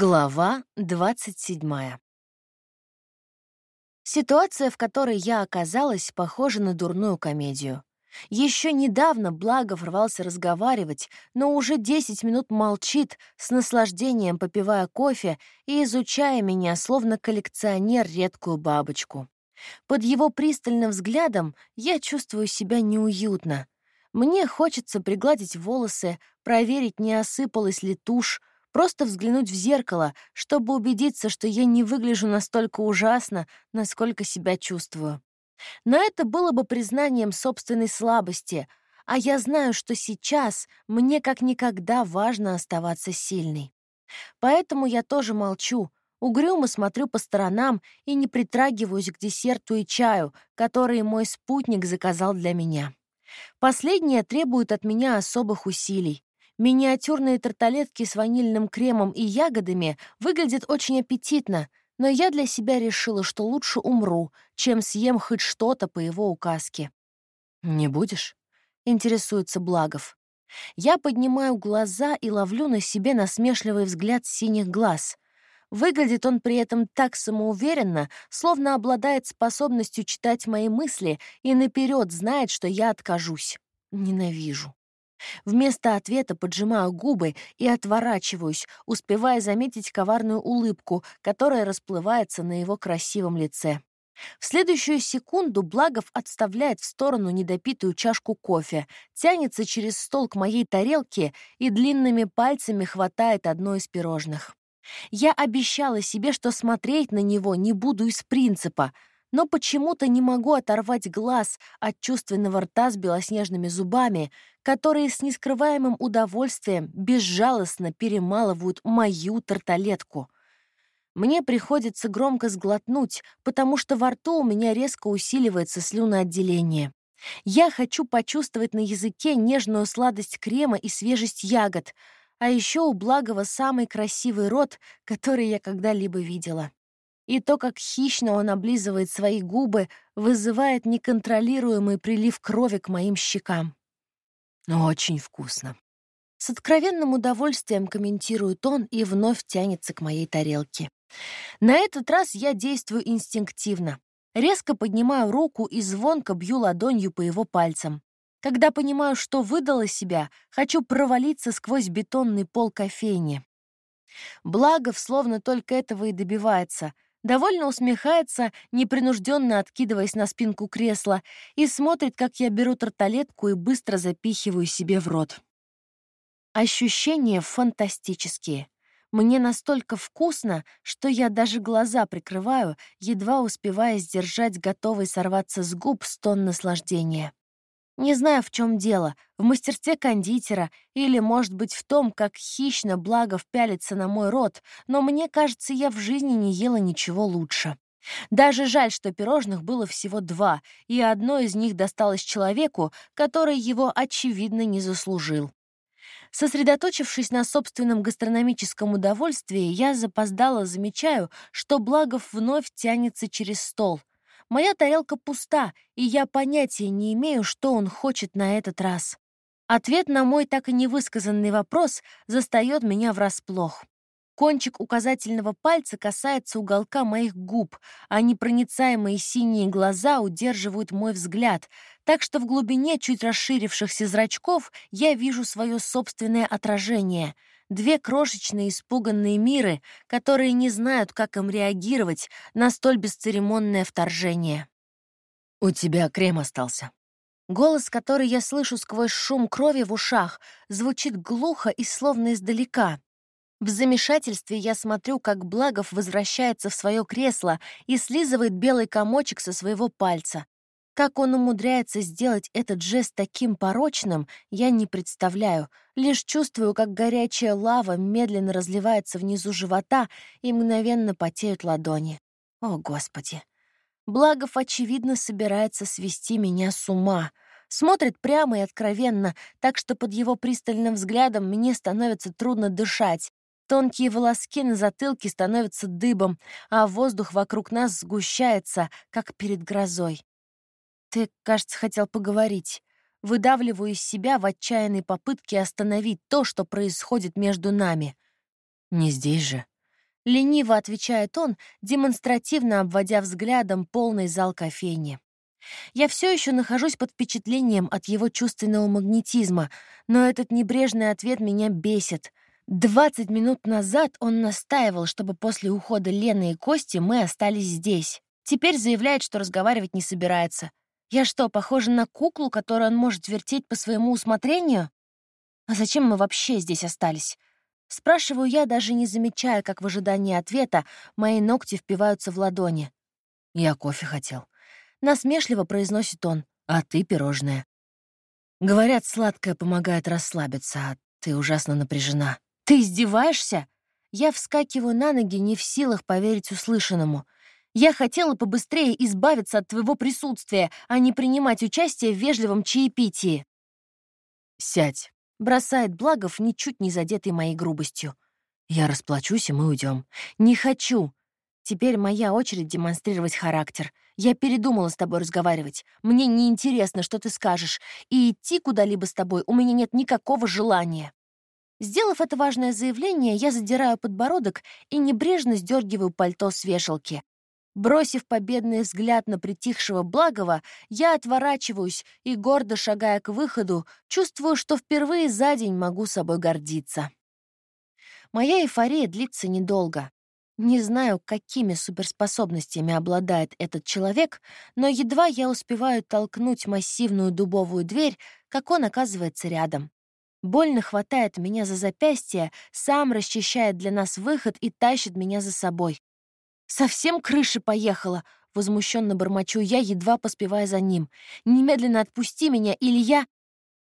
Глава 27. Ситуация, в которой я оказалась, похожа на дурную комедию. Еще недавно Благов рвался разговаривать, но уже 10 минут молчит, с наслаждением попивая кофе и изучая меня, словно коллекционер редкую бабочку. Под его пристальным взглядом я чувствую себя неуютно. Мне хочется пригладить волосы, проверить, не осыпалась ли тушь, Просто взглянуть в зеркало, чтобы убедиться, что я не выгляжу настолько ужасно, насколько себя чувствую. Но это было бы признанием собственной слабости, а я знаю, что сейчас мне как никогда важно оставаться сильной. Поэтому я тоже молчу, угрюмо смотрю по сторонам и не притрагиваюсь к десерту и чаю, которые мой спутник заказал для меня. Последнее требует от меня особых усилий. Миниатюрные тарталетки с ванильным кремом и ягодами выглядят очень аппетитно, но я для себя решила, что лучше умру, чем съем хоть что-то по его указке. «Не будешь?» — интересуется Благов. Я поднимаю глаза и ловлю на себе насмешливый взгляд синих глаз. Выглядит он при этом так самоуверенно, словно обладает способностью читать мои мысли и наперед знает, что я откажусь. Ненавижу. Вместо ответа поджимаю губы и отворачиваюсь, успевая заметить коварную улыбку, которая расплывается на его красивом лице. В следующую секунду Благов отставляет в сторону недопитую чашку кофе, тянется через стол к моей тарелке и длинными пальцами хватает одно из пирожных. Я обещала себе, что смотреть на него не буду из принципа, но почему-то не могу оторвать глаз от чувственного рта с белоснежными зубами, которые с нескрываемым удовольствием безжалостно перемалывают мою тарталетку. Мне приходится громко сглотнуть, потому что во рту у меня резко усиливается слюноотделение. Я хочу почувствовать на языке нежную сладость крема и свежесть ягод, а еще у Благова самый красивый рот, который я когда-либо видела и то, как хищно он облизывает свои губы, вызывает неконтролируемый прилив крови к моим щекам. Но очень вкусно. С откровенным удовольствием комментирует он и вновь тянется к моей тарелке. На этот раз я действую инстинктивно. Резко поднимаю руку и звонко бью ладонью по его пальцам. Когда понимаю, что выдала себя, хочу провалиться сквозь бетонный пол кофейни. Благов словно только этого и добивается — довольно усмехается, непринужденно откидываясь на спинку кресла, и смотрит, как я беру тарталетку и быстро запихиваю себе в рот. Ощущения фантастические. Мне настолько вкусно, что я даже глаза прикрываю, едва успевая сдержать готовый сорваться с губ стон наслаждения. Не знаю, в чем дело, в мастерстве кондитера или, может быть, в том, как хищно благо впялится на мой рот, но мне кажется, я в жизни не ела ничего лучше. Даже жаль, что пирожных было всего два, и одно из них досталось человеку, который его, очевидно, не заслужил. Сосредоточившись на собственном гастрономическом удовольствии, я запоздало замечаю, что Благов вновь тянется через стол, Моя тарелка пуста, и я понятия не имею, что он хочет на этот раз. Ответ на мой так и невысказанный вопрос застаёт меня врасплох. Кончик указательного пальца касается уголка моих губ, а непроницаемые синие глаза удерживают мой взгляд, так что в глубине чуть расширившихся зрачков я вижу свое собственное отражение — Две крошечные испуганные миры, которые не знают, как им реагировать на столь бесцеремонное вторжение. «У тебя крем остался». Голос, который я слышу сквозь шум крови в ушах, звучит глухо и словно издалека. В замешательстве я смотрю, как Благов возвращается в свое кресло и слизывает белый комочек со своего пальца. Как он умудряется сделать этот жест таким порочным, я не представляю. Лишь чувствую, как горячая лава медленно разливается внизу живота и мгновенно потеют ладони. О, Господи! Благов, очевидно, собирается свести меня с ума. Смотрит прямо и откровенно, так что под его пристальным взглядом мне становится трудно дышать. Тонкие волоски на затылке становятся дыбом, а воздух вокруг нас сгущается, как перед грозой. «Ты, кажется, хотел поговорить». Выдавливаю из себя в отчаянной попытке остановить то, что происходит между нами. «Не здесь же». Лениво отвечает он, демонстративно обводя взглядом полный зал кофейни. Я все еще нахожусь под впечатлением от его чувственного магнетизма, но этот небрежный ответ меня бесит. Двадцать минут назад он настаивал, чтобы после ухода Лены и Кости мы остались здесь. Теперь заявляет, что разговаривать не собирается. Я что, похожа на куклу, которую он может вертеть по своему усмотрению? А зачем мы вообще здесь остались? Спрашиваю я, даже не замечая, как в ожидании ответа мои ногти впиваются в ладони. «Я кофе хотел». Насмешливо произносит он, «А ты пирожное». Говорят, сладкое помогает расслабиться, а ты ужасно напряжена. «Ты издеваешься?» Я вскакиваю на ноги, не в силах поверить услышанному. Я хотела побыстрее избавиться от твоего присутствия, а не принимать участие в вежливом чаепитии. «Сядь», — бросает Благов, ничуть не задетый моей грубостью. «Я расплачусь, и мы уйдем. «Не хочу». Теперь моя очередь демонстрировать характер. Я передумала с тобой разговаривать. Мне неинтересно, что ты скажешь, и идти куда-либо с тобой у меня нет никакого желания. Сделав это важное заявление, я задираю подбородок и небрежно сдергиваю пальто с вешалки. Бросив победный взгляд на притихшего Благова, я отворачиваюсь и, гордо шагая к выходу, чувствую, что впервые за день могу собой гордиться. Моя эйфория длится недолго. Не знаю, какими суперспособностями обладает этот человек, но едва я успеваю толкнуть массивную дубовую дверь, как он оказывается рядом. Больно хватает меня за запястье, сам расчищает для нас выход и тащит меня за собой. «Совсем крыша поехала!» — возмущенно бормочу я, едва поспевая за ним. «Немедленно отпусти меня, или я...»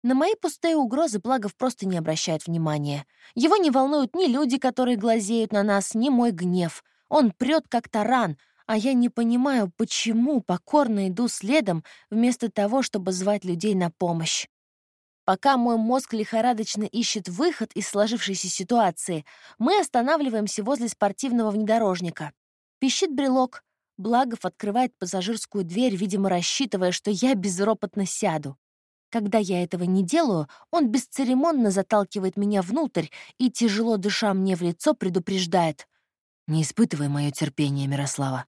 На мои пустые угрозы Благов просто не обращает внимания. Его не волнуют ни люди, которые глазеют на нас, ни мой гнев. Он прет как таран, а я не понимаю, почему покорно иду следом, вместо того, чтобы звать людей на помощь. Пока мой мозг лихорадочно ищет выход из сложившейся ситуации, мы останавливаемся возле спортивного внедорожника. Пищит брелок. Благов открывает пассажирскую дверь, видимо, рассчитывая, что я безропотно сяду. Когда я этого не делаю, он бесцеремонно заталкивает меня внутрь и, тяжело дыша мне в лицо, предупреждает. «Не испытывай мое терпение, Мирослава».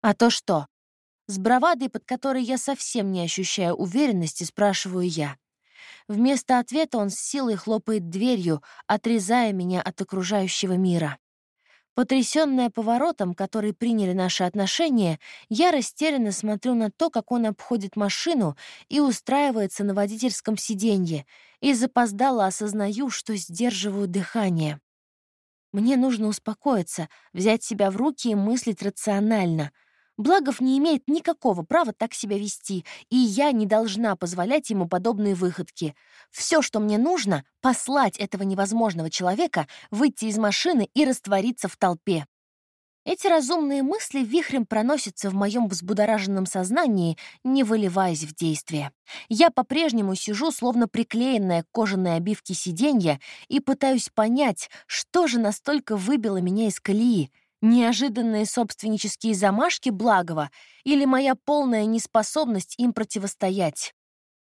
«А то что?» С бравадой, под которой я совсем не ощущаю уверенности, спрашиваю я. Вместо ответа он с силой хлопает дверью, отрезая меня от окружающего мира. Потрясённая поворотом, который приняли наши отношения, я растерянно смотрю на то, как он обходит машину и устраивается на водительском сиденье, и запоздало осознаю, что сдерживаю дыхание. Мне нужно успокоиться, взять себя в руки и мыслить рационально — Благов не имеет никакого права так себя вести, и я не должна позволять ему подобные выходки. Все, что мне нужно — послать этого невозможного человека, выйти из машины и раствориться в толпе. Эти разумные мысли вихрем проносятся в моем взбудораженном сознании, не выливаясь в действие. Я по-прежнему сижу, словно приклеенная к кожаной обивке сиденья, и пытаюсь понять, что же настолько выбило меня из колеи — Неожиданные собственнические замашки Благова или моя полная неспособность им противостоять?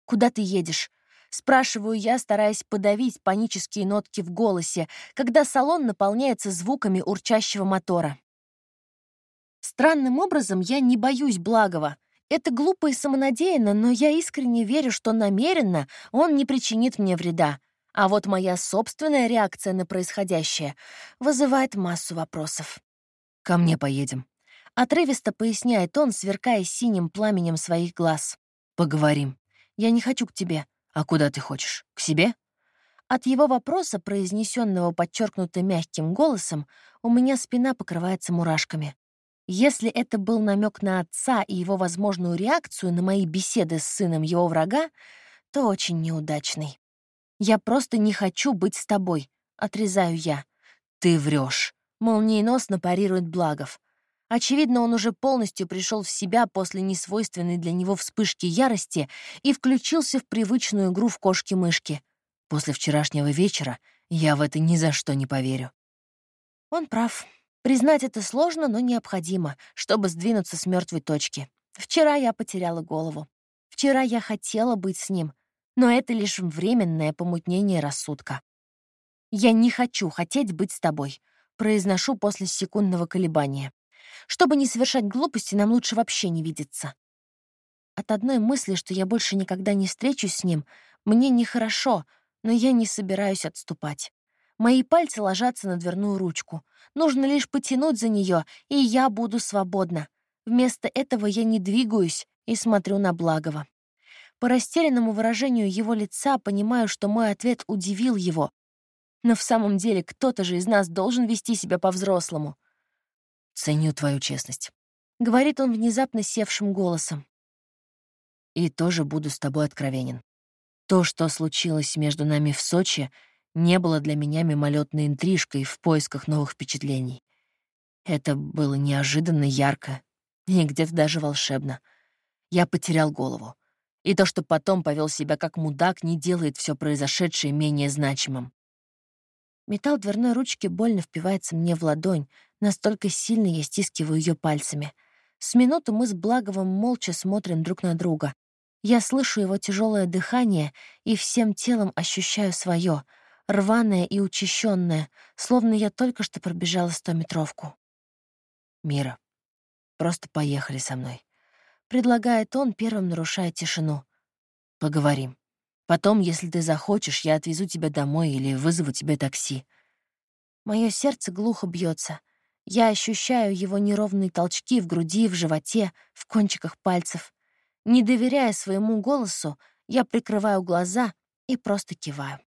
«Куда ты едешь?» — спрашиваю я, стараясь подавить панические нотки в голосе, когда салон наполняется звуками урчащего мотора. Странным образом я не боюсь Благова. Это глупо и самонадеянно, но я искренне верю, что намеренно он не причинит мне вреда. А вот моя собственная реакция на происходящее вызывает массу вопросов. «Ко мне поедем», — отрывисто поясняет он, сверкая синим пламенем своих глаз. «Поговорим. Я не хочу к тебе. А куда ты хочешь? К себе?» От его вопроса, произнесенного подчеркнуто мягким голосом, у меня спина покрывается мурашками. Если это был намек на отца и его возможную реакцию на мои беседы с сыном его врага, то очень неудачный. «Я просто не хочу быть с тобой», — отрезаю я. «Ты врешь. Молниеносно парирует Благов. Очевидно, он уже полностью пришел в себя после несвойственной для него вспышки ярости и включился в привычную игру в кошки-мышки. После вчерашнего вечера я в это ни за что не поверю. Он прав. Признать это сложно, но необходимо, чтобы сдвинуться с мертвой точки. Вчера я потеряла голову. Вчера я хотела быть с ним, но это лишь временное помутнение рассудка. Я не хочу хотеть быть с тобой. Произношу после секундного колебания. Чтобы не совершать глупости, нам лучше вообще не видеться. От одной мысли, что я больше никогда не встречусь с ним, мне нехорошо, но я не собираюсь отступать. Мои пальцы ложатся на дверную ручку. Нужно лишь потянуть за нее, и я буду свободна. Вместо этого я не двигаюсь и смотрю на Благова. По растерянному выражению его лица понимаю, что мой ответ удивил его. Но в самом деле кто-то же из нас должен вести себя по-взрослому. «Ценю твою честность», — говорит он внезапно севшим голосом. «И тоже буду с тобой откровенен. То, что случилось между нами в Сочи, не было для меня мимолетной интрижкой в поисках новых впечатлений. Это было неожиданно ярко и где-то даже волшебно. Я потерял голову. И то, что потом повел себя как мудак, не делает все произошедшее менее значимым. Металл дверной ручки больно впивается мне в ладонь, настолько сильно я стискиваю ее пальцами. С минуту мы с Благовым молча смотрим друг на друга. Я слышу его тяжелое дыхание и всем телом ощущаю свое, рваное и учащенное, словно я только что пробежала стометровку. «Мира, просто поехали со мной», — предлагает он, первым нарушая тишину. «Поговорим. Потом, если ты захочешь, я отвезу тебя домой или вызову тебе такси». Мое сердце глухо бьется. Я ощущаю его неровные толчки в груди, в животе, в кончиках пальцев. Не доверяя своему голосу, я прикрываю глаза и просто киваю.